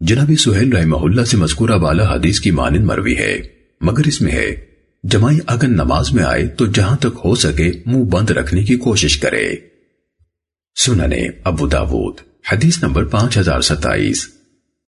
جناب سہیل رحمہ اللہ سے مذکورہ والا حدیث کی مانند مروی ہے۔ مگر اس میں ہے جمائی اگر نماز میں آئے تو جہاں تک ہو سکے منہ بند رکھنے کی کوشش کرے۔ سننے ابو داود، حدیث نمبر پانچ ہزار ستائیس۔